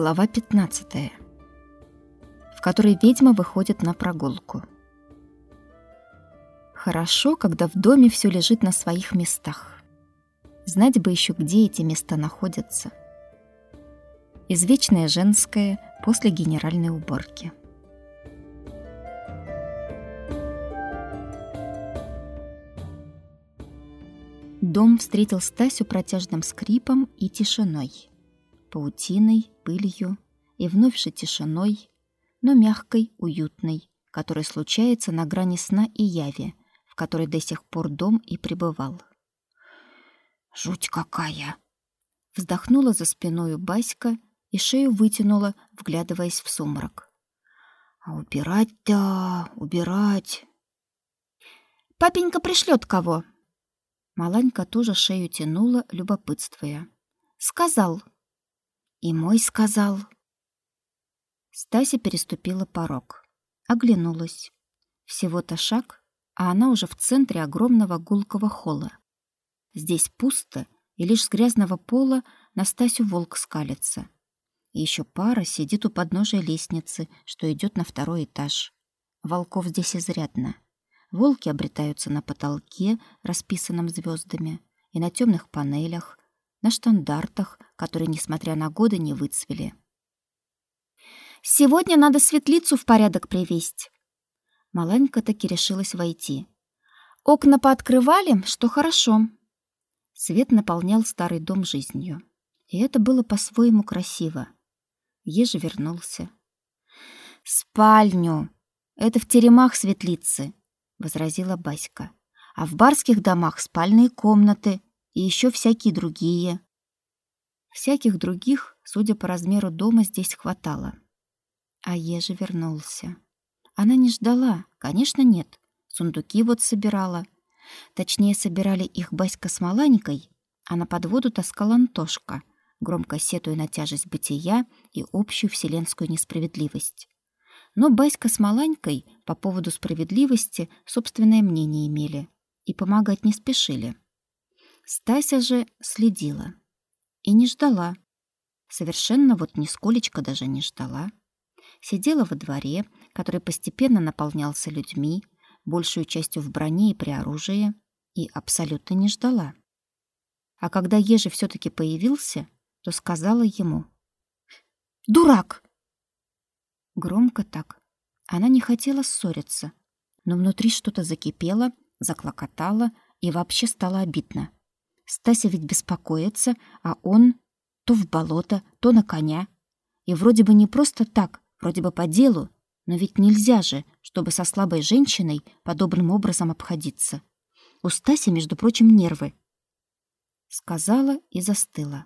Глава 15. В которой ведьма выходит на прогулку. Хорошо, когда в доме все лежит на своих местах. Знать бы еще, где эти места находятся. Извечное женское после генеральной уборки. Дом встретил Стасю протяжным скрипом и тишиной паутиной, пылью и вновь же тишиной, но мягкой, уютной, которая случается на грани сна и яви, в которой до сих пор дом и пребывал. «Жуть какая!» Вздохнула за спиною Баська и шею вытянула, вглядываясь в сумрак. «А убирать-то, убирать!» «Папенька пришлет кого!» Маланька тоже шею тянула, любопытствуя. «Сказал, и мой сказал. Стася переступила порог, оглянулась. Всего-то шаг, а она уже в центре огромного гулкого холла. Здесь пусто, и лишь с грязного пола на Стасю волк скалится. Еще пара сидит у подножия лестницы, что идет на второй этаж. Волков здесь изрядно. Волки обретаются на потолке, расписанном звездами, и на темных панелях, на штандартах, которые, несмотря на годы, не выцвели. «Сегодня надо светлицу в порядок привести». Маланька таки решилась войти. «Окна пооткрывали, что хорошо». Свет наполнял старый дом жизнью. И это было по-своему красиво. Еже вернулся. «Спальню! Это в теремах светлицы», — возразила Баська. «А в барских домах спальные комнаты, и еще всякие другие. Всяких других, судя по размеру дома, здесь хватало. А Ежи вернулся. Она не ждала, конечно, нет. Сундуки вот собирала. Точнее, собирали их Баська с Маланькой, а на подводу таскал Антошка, громко сетуя на тяжесть бытия и общую вселенскую несправедливость. Но Баська с Маланькой по поводу справедливости собственное мнение имели и помогать не спешили. Стася же следила и не ждала. Совершенно вот нисколечко даже не ждала. Сидела во дворе, который постепенно наполнялся людьми, большую частью в броне и при оружии, и абсолютно не ждала. А когда Ежи все таки появился, то сказала ему: "Дурак!" Громко так. Она не хотела ссориться, но внутри что-то закипело, заклокотало, и вообще стало обидно. Стася ведь беспокоится, а он то в болото, то на коня. И вроде бы не просто так, вроде бы по делу, но ведь нельзя же, чтобы со слабой женщиной подобным образом обходиться. У Стаси, между прочим, нервы. Сказала и застыла.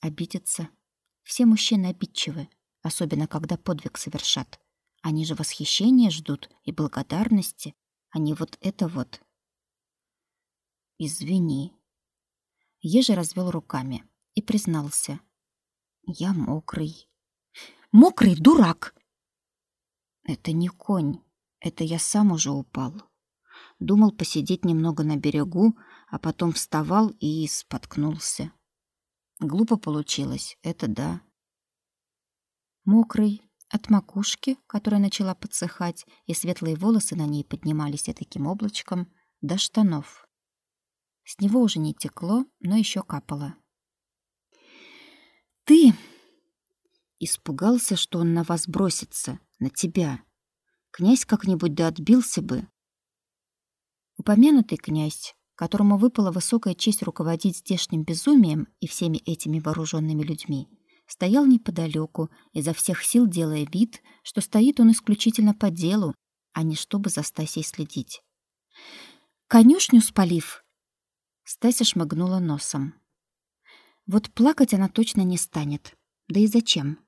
Обидеться. Все мужчины обидчивы, особенно когда подвиг совершат. Они же восхищения ждут и благодарности, а не вот это вот. Извини, Ежи развел руками и признался. «Я мокрый». «Мокрый дурак!» «Это не конь, это я сам уже упал. Думал посидеть немного на берегу, а потом вставал и споткнулся. Глупо получилось, это да». Мокрый, от макушки, которая начала подсыхать, и светлые волосы на ней поднимались таким облачком, до штанов. С него уже не текло, но еще капало. «Ты!» Испугался, что он на вас бросится, на тебя. Князь как-нибудь да отбился бы. Упомянутый князь, которому выпала высокая честь руководить здешним безумием и всеми этими вооруженными людьми, стоял неподалеку, изо всех сил делая вид, что стоит он исключительно по делу, а не чтобы за Стасей следить. «Конюшню спалив, Стася шмыгнула носом. Вот плакать она точно не станет. Да и зачем?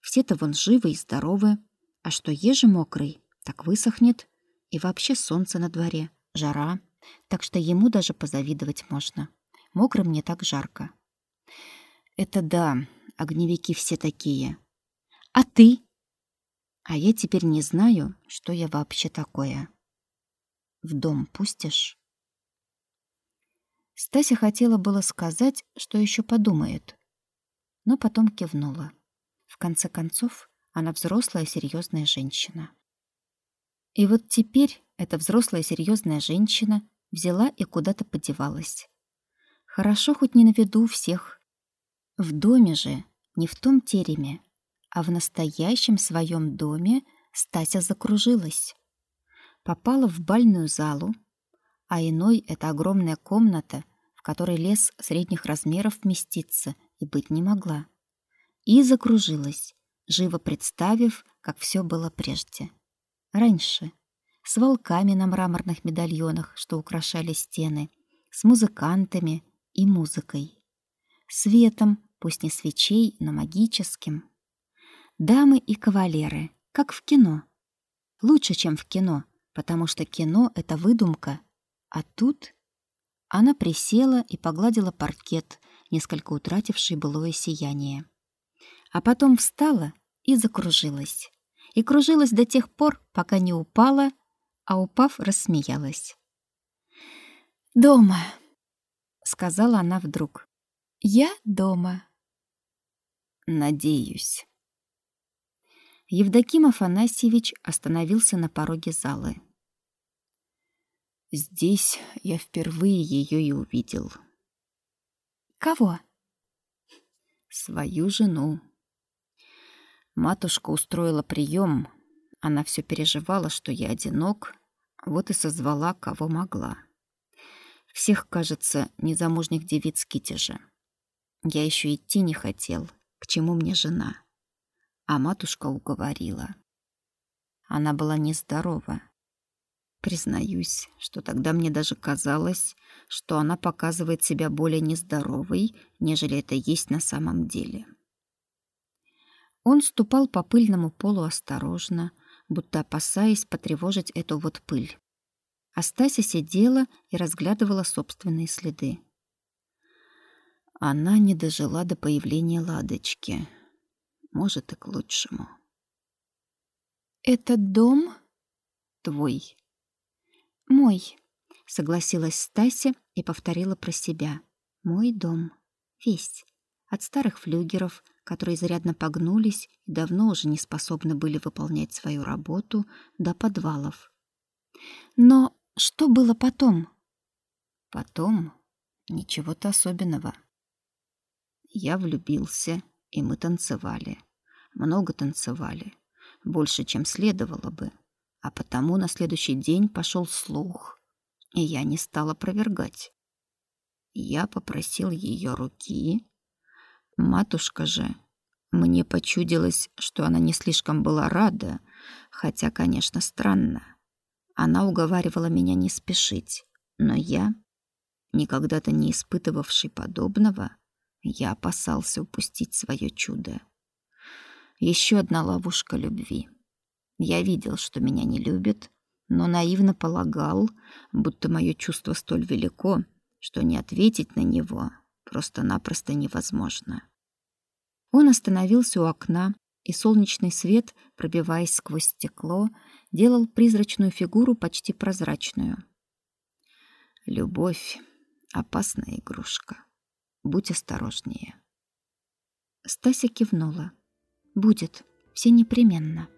Все-то вон живы и здоровы. А что ежи мокрый, так высохнет. И вообще солнце на дворе, жара. Так что ему даже позавидовать можно. Мокрым не так жарко. Это да, огневики все такие. А ты? А я теперь не знаю, что я вообще такое. В дом пустишь? Стася хотела было сказать, что еще подумает, но потом кивнула. В конце концов, она взрослая серьезная женщина. И вот теперь эта взрослая серьезная женщина взяла и куда-то подевалась. Хорошо хоть не на виду всех. В доме же, не в том тереме, а в настоящем своем доме Стася закружилась. Попала в бальную залу, а иной — это огромная комната, в которой лес средних размеров вместиться и быть не могла. И закружилась, живо представив, как все было прежде. Раньше, с волками на мраморных медальонах, что украшали стены, с музыкантами и музыкой. Светом, пусть не свечей, но магическим. Дамы и кавалеры, как в кино. Лучше, чем в кино, потому что кино — это выдумка, а тут... Она присела и погладила паркет, несколько утративший былое сияние. А потом встала и закружилась. И кружилась до тех пор, пока не упала, а упав, рассмеялась. «Дома», — сказала она вдруг. «Я дома». «Надеюсь». Евдоким Афанасьевич остановился на пороге залы. Здесь я впервые ее и увидел. Кого? Свою жену. Матушка устроила прием. Она все переживала, что я одинок, вот и созвала, кого могла. Всех, кажется, незамужних девиц Китежа. Я еще идти не хотел, к чему мне жена. А матушка уговорила. Она была нездорова. Признаюсь, что тогда мне даже казалось, что она показывает себя более нездоровой, нежели это есть на самом деле. Он ступал по пыльному полу осторожно, будто опасаясь потревожить эту вот пыль. Астася сидела и разглядывала собственные следы. Она не дожила до появления Ладочки. Может, и к лучшему. «Этот дом?» «Твой», «Мой», — согласилась Стася и повторила про себя. «Мой дом. Весь. От старых флюгеров, которые зарядно погнулись и давно уже не способны были выполнять свою работу, до подвалов. Но что было потом? Потом ничего-то особенного. Я влюбился, и мы танцевали. Много танцевали. Больше, чем следовало бы а потому на следующий день пошел слух, и я не стала опровергать. Я попросил ее руки. Матушка же, мне почудилось, что она не слишком была рада, хотя, конечно, странно. Она уговаривала меня не спешить, но я, никогда-то не испытывавший подобного, я опасался упустить свое чудо. Еще одна ловушка любви — я видел, что меня не любят, но наивно полагал, будто мое чувство столь велико, что не ответить на него просто-напросто невозможно. Он остановился у окна, и солнечный свет, пробиваясь сквозь стекло, делал призрачную фигуру почти прозрачную. Любовь — опасная игрушка. Будь осторожнее. Стася кивнула. Будет, все непременно.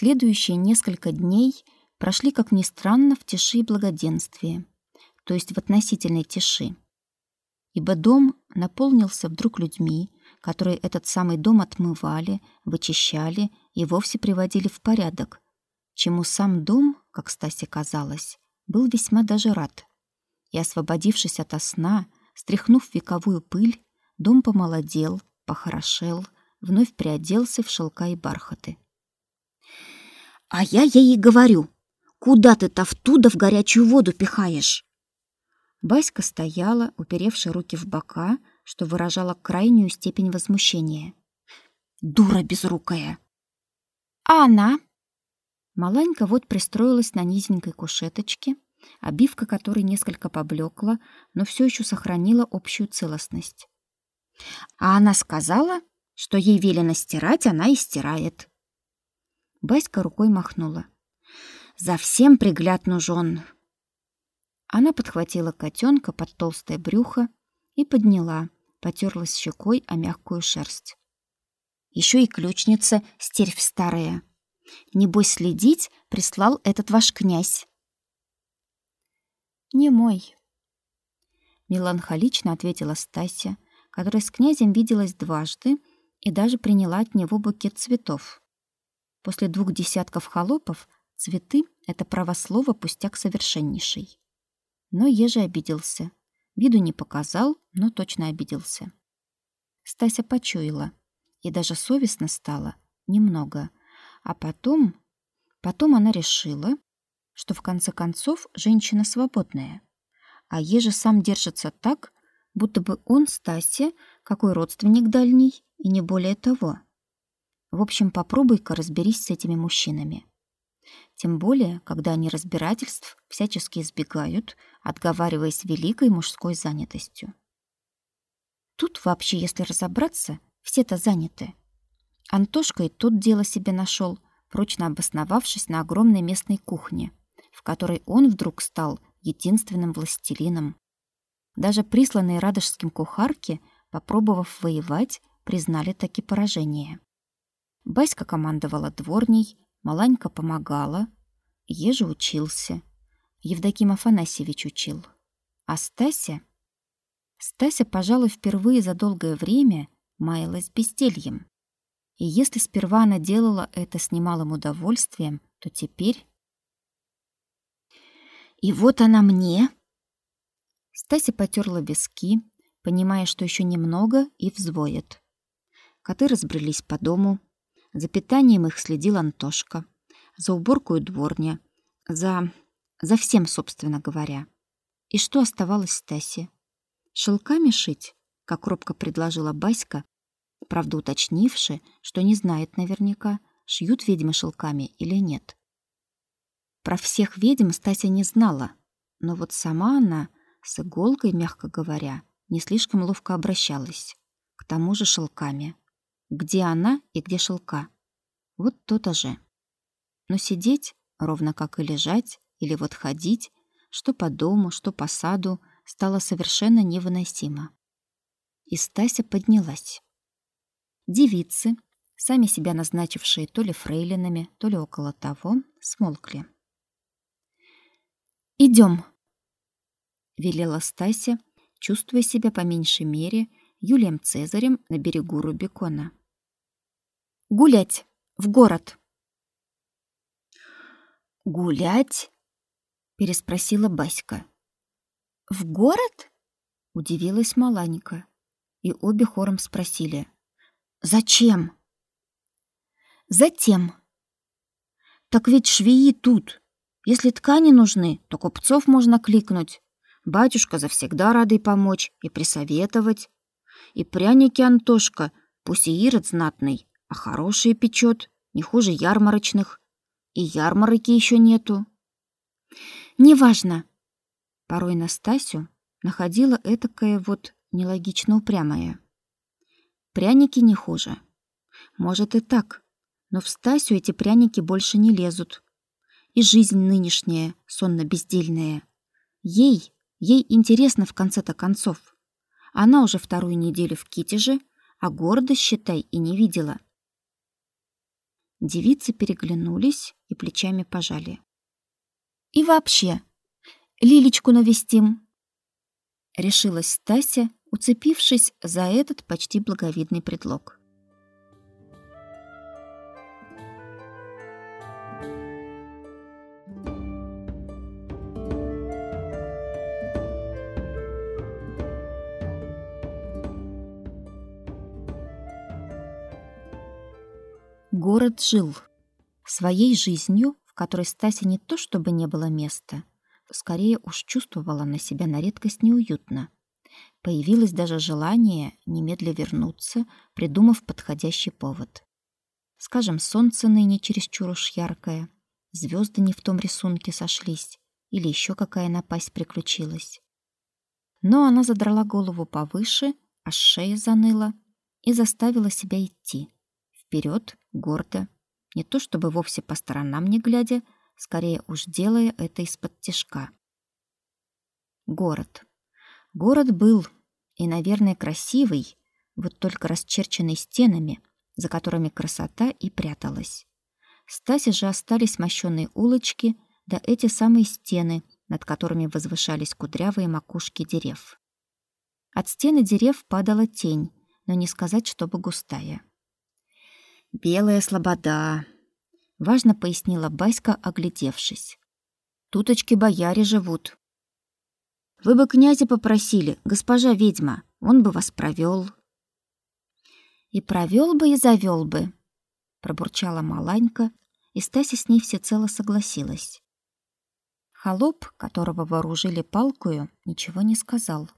Следующие несколько дней прошли, как ни странно, в тиши и благоденствии, то есть в относительной тиши. Ибо дом наполнился вдруг людьми, которые этот самый дом отмывали, вычищали и вовсе приводили в порядок, чему сам дом, как Стасе казалось, был весьма даже рад. И, освободившись ото сна, стряхнув вековую пыль, дом помолодел, похорошел, вновь приоделся в шелка и бархаты. А я ей и говорю, куда ты Тавтуда в горячую воду пихаешь? Баська стояла, уперевши руки в бока, что выражало крайнюю степень возмущения. Дура безрукая. А она? Маланька вот пристроилась на низенькой кушеточке, обивка которой несколько поблекла, но все еще сохранила общую целостность. А она сказала, что ей велено стирать, она и стирает. Баська рукой махнула. За всем пригляд нужен. Она подхватила котенка под толстое брюхо и подняла, потерлась щекой о мягкую шерсть. Еще и ключница стервь старая. Небось, следить прислал этот ваш князь. Не мой. Меланхолично ответила Стася, которая с князем виделась дважды и даже приняла от него букет цветов. После двух десятков холопов цветы — это правослово пустяк совершеннейший. Но Ежи обиделся. Виду не показал, но точно обиделся. Стася почуяла. И даже совестно стало. Немного. А потом... Потом она решила, что в конце концов женщина свободная. А Ежи сам держится так, будто бы он, Стася, какой родственник дальний, и не более того. В общем, попробуй-ка разберись с этими мужчинами. Тем более, когда они разбирательств всячески избегают, отговариваясь великой мужской занятостью. Тут вообще, если разобраться, все-то заняты. Антошка и тот дело себе нашел, прочно обосновавшись на огромной местной кухне, в которой он вдруг стал единственным властелином. Даже присланные радожским кухарки, попробовав воевать, признали таки поражение. Баська командовала дворней, Маланька помогала, Ежи учился, Евдоким Афанасьевич учил. А Стася? Стася, пожалуй, впервые за долгое время маялась бездельем. И если сперва она делала это с немалым удовольствием, то теперь... И вот она мне. Стася потерла виски, понимая, что еще немного и взвоет. Коты разбрелись по дому, за питанием их следил Антошка, за уборку и дворня, за... за всем, собственно говоря. И что оставалось Стасе? Шелками шить, как робко предложила Баська, правда уточнивши, что не знает наверняка, шьют ведьмы шелками или нет. Про всех ведьм Стася не знала, но вот сама она с иголкой, мягко говоря, не слишком ловко обращалась. К тому же шелками. Где она и где шелка? Вот то-то же. Но сидеть, ровно как и лежать, или вот ходить, что по дому, что по саду, стало совершенно невыносимо. И Стася поднялась. Девицы, сами себя назначившие то ли фрейлинами, то ли около того, смолкли. «Идем», — велела Стася, чувствуя себя по меньшей мере Юлием Цезарем на берегу Рубикона. Гулять в город. Гулять? переспросила Баська. В город? удивилась Маланика, и обе хором спросили: "Зачем?" "Затем. Так ведь швеи тут. Если ткани нужны, то купцов можно кликнуть. Батюшка завсегда радый помочь и присоветовать. И пряники Антошка, пусть и ирод знатный, а хорошие печет, не хуже ярмарочных. И ярмарки еще нету. Неважно. Порой Настасью находила этакое вот нелогично упрямое. Пряники не хуже. Может и так, но в Стасю эти пряники больше не лезут. И жизнь нынешняя, сонно-бездельная. Ей, ей интересно в конце-то концов. Она уже вторую неделю в Китеже, а города, считай, и не видела. Девицы переглянулись и плечами пожали. И вообще, Лилечку навестим. Решилась Стася, уцепившись за этот почти благовидный предлог. Город жил своей жизнью, в которой Стася не то чтобы не было места, скорее уж чувствовала на себя на редкость неуютно. Появилось даже желание немедля вернуться, придумав подходящий повод. Скажем, солнце ныне чересчур уж яркое, звезды не в том рисунке сошлись, или еще какая напасть приключилась. Но она задрала голову повыше, аж шея заныла и заставила себя идти. Вперед, гордо, не то чтобы вовсе по сторонам не глядя, скорее уж делая это из-под тишка. Город. Город был, и, наверное, красивый, вот только расчерченный стенами, за которыми красота и пряталась. Стасе же остались мощёные улочки, да эти самые стены, над которыми возвышались кудрявые макушки дерев. От стены дерев падала тень, но не сказать, чтобы густая. «Белая слобода», — важно пояснила Баська, оглядевшись. «Туточки бояре живут». «Вы бы князя попросили, госпожа ведьма, он бы вас провёл». «И провёл бы, и завёл бы», — пробурчала Маланька, и Стася с ней всецело согласилась. Холоп, которого вооружили палкою, ничего не сказал.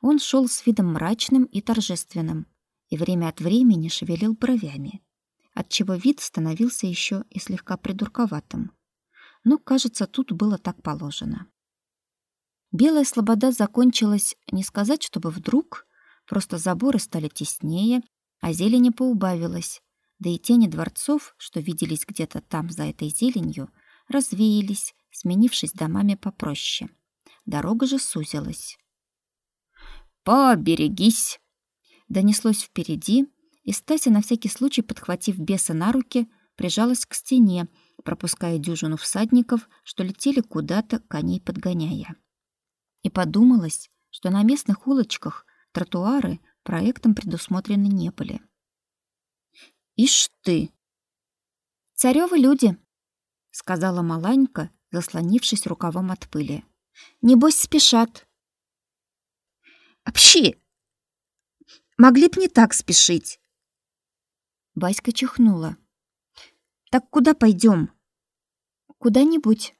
Он шел с видом мрачным и торжественным и время от времени шевелил бровями, отчего вид становился еще и слегка придурковатым. Но, кажется, тут было так положено. Белая слобода закончилась, не сказать, чтобы вдруг, просто заборы стали теснее, а зелени поубавилось, да и тени дворцов, что виделись где-то там за этой зеленью, развеялись, сменившись домами попроще. Дорога же сузилась. «Поберегись!» Донеслось впереди, и Стася, на всякий случай подхватив беса на руки, прижалась к стене, пропуская дюжину всадников, что летели куда-то, коней подгоняя. И подумалось, что на местных улочках тротуары проектом предусмотрены не были. «Ишь ты!» «Царёвы люди!» — сказала Маланька, заслонившись рукавом от пыли. «Небось, спешат!» «Общи! Могли б не так спешить!» Баська чихнула. «Так куда пойдем?» «Куда-нибудь».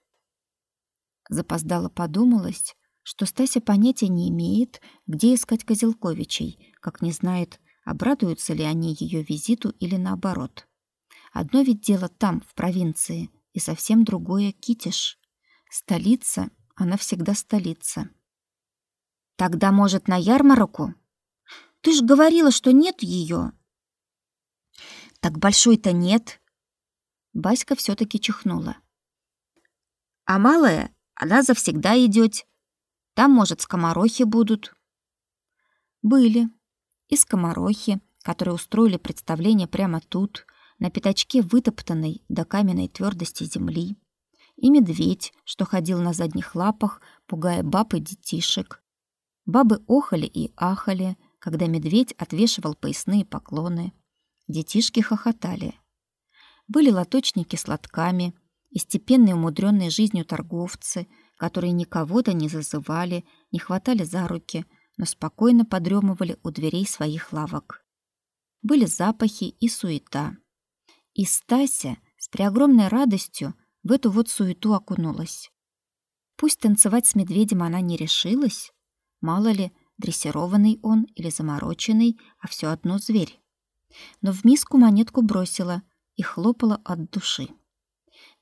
Запоздала подумалась, что Стася понятия не имеет, где искать Козелковичей, как не знает, обрадуются ли они ее визиту или наоборот. Одно ведь дело там, в провинции, и совсем другое Китиш. Столица, она всегда столица. Тогда, может, на ярмарку? Ты ж говорила, что нет ее. Так большой-то нет. Баська все таки чихнула. А малая, она завсегда идет. Там, может, скоморохи будут. Были. И скоморохи, которые устроили представление прямо тут, на пятачке вытоптанной до каменной твердости земли, и медведь, что ходил на задних лапах, пугая баб и детишек. Бабы охали и ахали, когда медведь отвешивал поясные поклоны. Детишки хохотали. Были лоточники с лотками и степенные умудренные жизнью торговцы, которые никого-то не зазывали, не хватали за руки, но спокойно подремывали у дверей своих лавок. Были запахи и суета. И Стася с преогромной радостью в эту вот суету окунулась. Пусть танцевать с медведем она не решилась, мало ли, дрессированный он или замороченный, а все одно зверь. Но в миску монетку бросила и хлопала от души.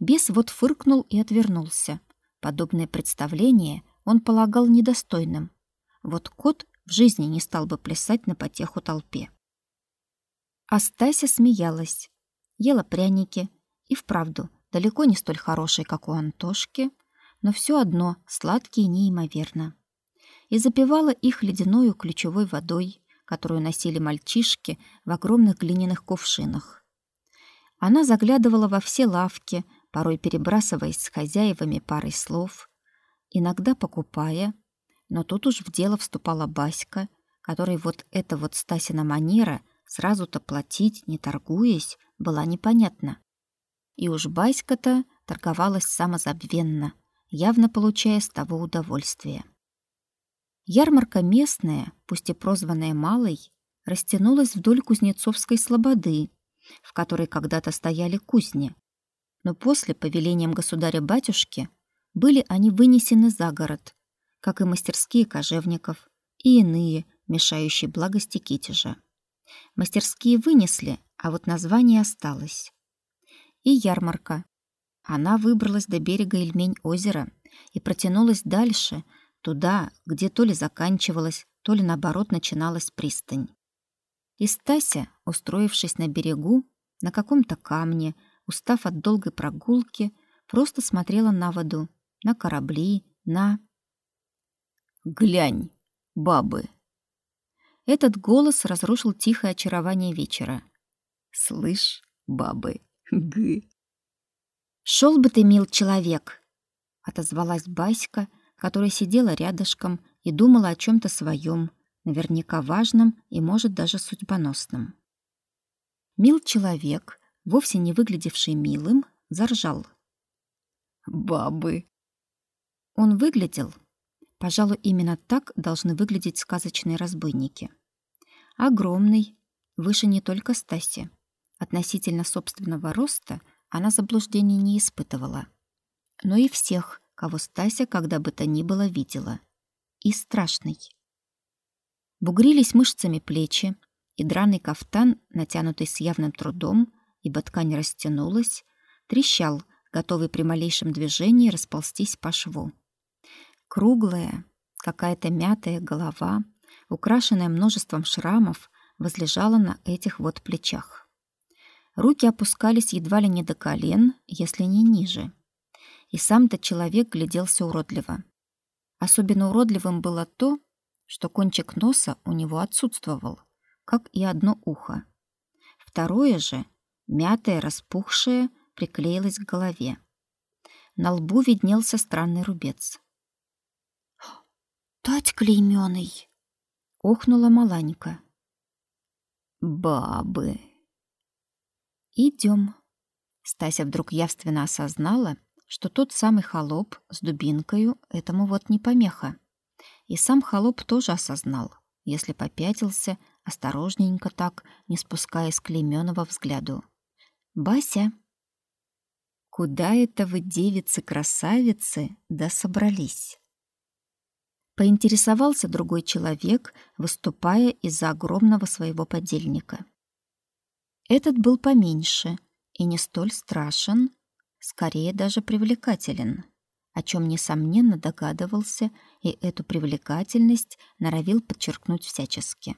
Бес вот фыркнул и отвернулся. Подобное представление он полагал недостойным. Вот кот в жизни не стал бы плясать на потеху толпе. А Стася смеялась ела пряники, и вправду далеко не столь хорошие, как у Антошки, но все одно сладкие неимоверно. И запивала их ледяной ключевой водой, которую носили мальчишки в огромных глиняных кувшинах. Она заглядывала во все лавки, порой перебрасываясь с хозяевами парой слов, иногда покупая, но тут уж в дело вступала Баська, которой вот эта вот Стасина манера сразу-то платить, не торгуясь, была непонятна. И уж Баська-то торговалась самозабвенно, явно получая с того удовольствие. Ярмарка местная, пусть и прозванная Малой, растянулась вдоль Кузнецовской слободы, в которой когда-то стояли кузни. Но после, повелением государя-батюшки, были они вынесены за город, как и мастерские кожевников и иные, мешающие благости китежа. Мастерские вынесли, а вот название осталось. И ярмарка. Она выбралась до берега Ильмень-озера, и протянулась дальше, туда, где то ли заканчивалась, то ли наоборот начиналась пристань. И Стася, устроившись на берегу, на каком-то камне, устав от долгой прогулки, просто смотрела на воду, на корабли, на... «Глянь, бабы!» Этот голос разрушил тихое очарование вечера. «Слышь, бабы, г...» «Шел бы ты, мил человек!» — отозвалась Баська, которая сидела рядышком и думала о чем то своем, наверняка важном и, может, даже судьбоносном. Мил человек, вовсе не выглядевший милым, заржал. «Бабы!» Он выглядел, пожалуй, именно так должны выглядеть сказочные разбойники. Огромный, выше не только Стаси. Относительно собственного роста она заблуждений не испытывала. Но и всех, кого Стася когда бы то ни было видела. И страшный. Бугрились мышцами плечи, и драный кафтан, натянутый с явным трудом, ибо ткань растянулась, трещал, готовый при малейшем движении расползтись по шву. Круглая, какая-то мятая голова, украшенная множеством шрамов, возлежала на этих вот плечах. Руки опускались едва ли не до колен, если не ниже. И сам-то человек гляделся уродливо. Особенно уродливым было то, что кончик носа у него отсутствовал, как и одно ухо. Второе же, мятое, распухшее, приклеилось к голове. На лбу виднелся странный рубец. «Тать клеймёный!» — охнула Маланька. «Бабы!» «Идём!» Стася вдруг явственно осознала, что тот самый холоп с дубинкою этому вот не помеха. И сам холоп тоже осознал, если попятился, осторожненько так, не спуская с клеймёного взгляду. «Бася!» «Куда это вы, девицы-красавицы, да собрались?» Поинтересовался другой человек, выступая из-за огромного своего подельника. Этот был поменьше и не столь страшен, скорее даже привлекателен о чем несомненно догадывался и эту привлекательность норовил подчеркнуть всячески.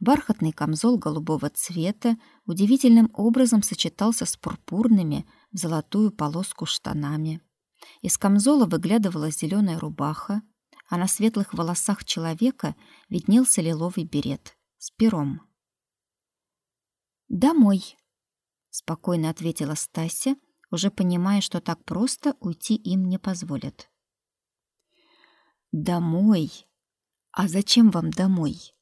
Бархатный камзол голубого цвета удивительным образом сочетался с пурпурными в золотую полоску штанами. Из камзола выглядывала зеленая рубаха, а на светлых волосах человека виднелся лиловый берет с пером. «Домой», — спокойно ответила Стася, уже понимая, что так просто уйти им не позволят. «Домой? А зачем вам домой?»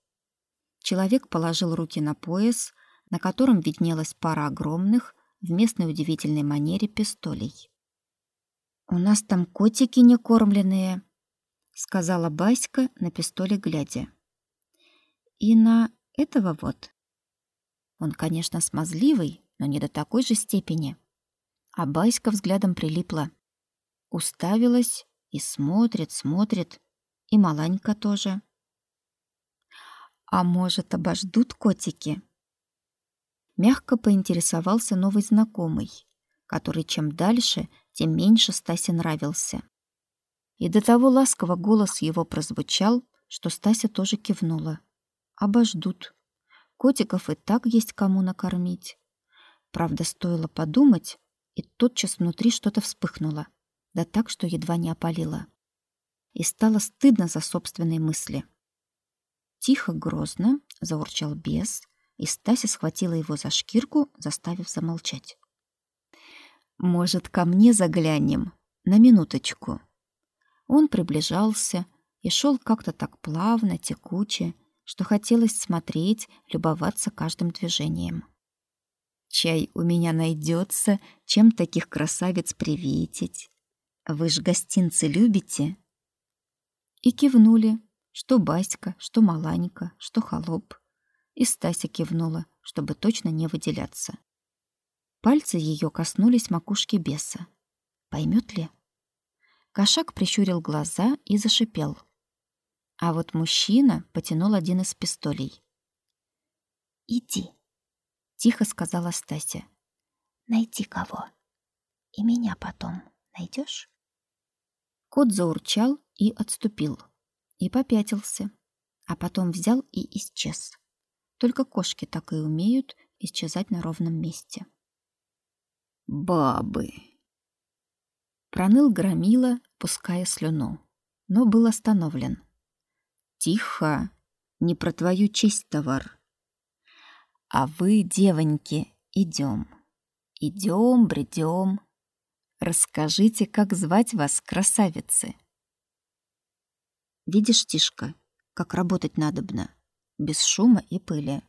Человек положил руки на пояс, на котором виднелась пара огромных, в местной удивительной манере пистолей. «У нас там котики некормленные», — сказала Баська на пистоле глядя. «И на этого вот». Он, конечно, смазливый, но не до такой же степени. А Байска взглядом прилипла. Уставилась и смотрит, смотрит. И Маланька тоже. А может, обождут котики? Мягко поинтересовался новый знакомый, который чем дальше, тем меньше Стасе нравился. И до того ласково голос его прозвучал, что Стася тоже кивнула. Обождут. Котиков и так есть кому накормить. Правда, стоило подумать, и тотчас внутри что-то вспыхнуло, да так, что едва не опалило. И стало стыдно за собственные мысли. Тихо, грозно заурчал бес, и Стася схватила его за шкирку, заставив замолчать. «Может, ко мне заглянем? На минуточку?» Он приближался и шел как-то так плавно, текуче, что хотелось смотреть, любоваться каждым движением. Чай у меня найдется, чем таких красавиц приветить. Вы ж гостинцы любите?» И кивнули, что Баська, что Маланька, что Холоп. И Стася кивнула, чтобы точно не выделяться. Пальцы ее коснулись макушки беса. Поймет ли? Кошак прищурил глаза и зашипел. А вот мужчина потянул один из пистолей. «Иди», тихо сказала Стася. Найди кого. И меня потом найдешь? Кот заурчал и отступил. И попятился. А потом взял и исчез. Только кошки так и умеют исчезать на ровном месте. «Бабы!» Проныл громила, пуская слюну, но был остановлен. «Тихо! Не про твою честь товар!» «А вы, девоньки, идем, идем, бредем. Расскажите, как звать вас, красавицы?» Видишь, Тишка, как работать надобно, без шума и пыли.